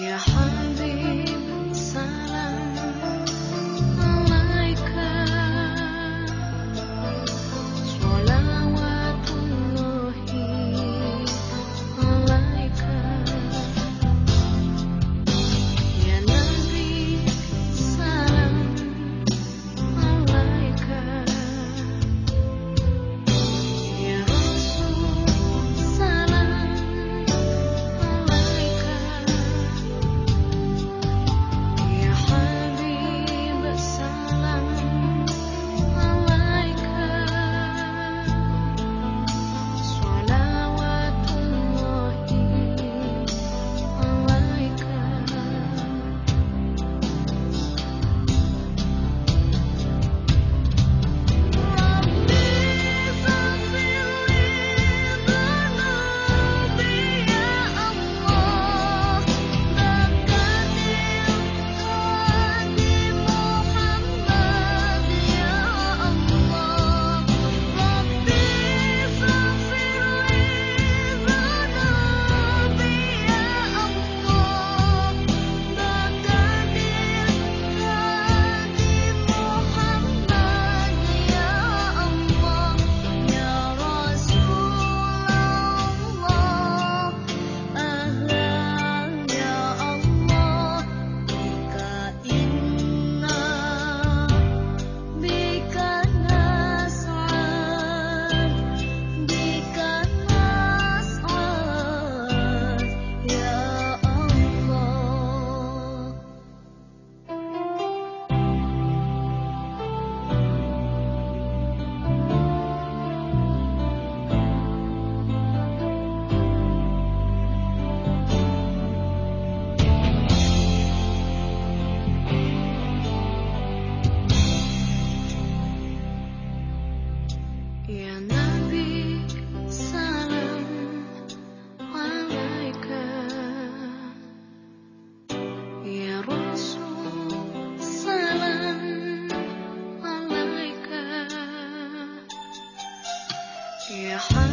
Ya Habib 月华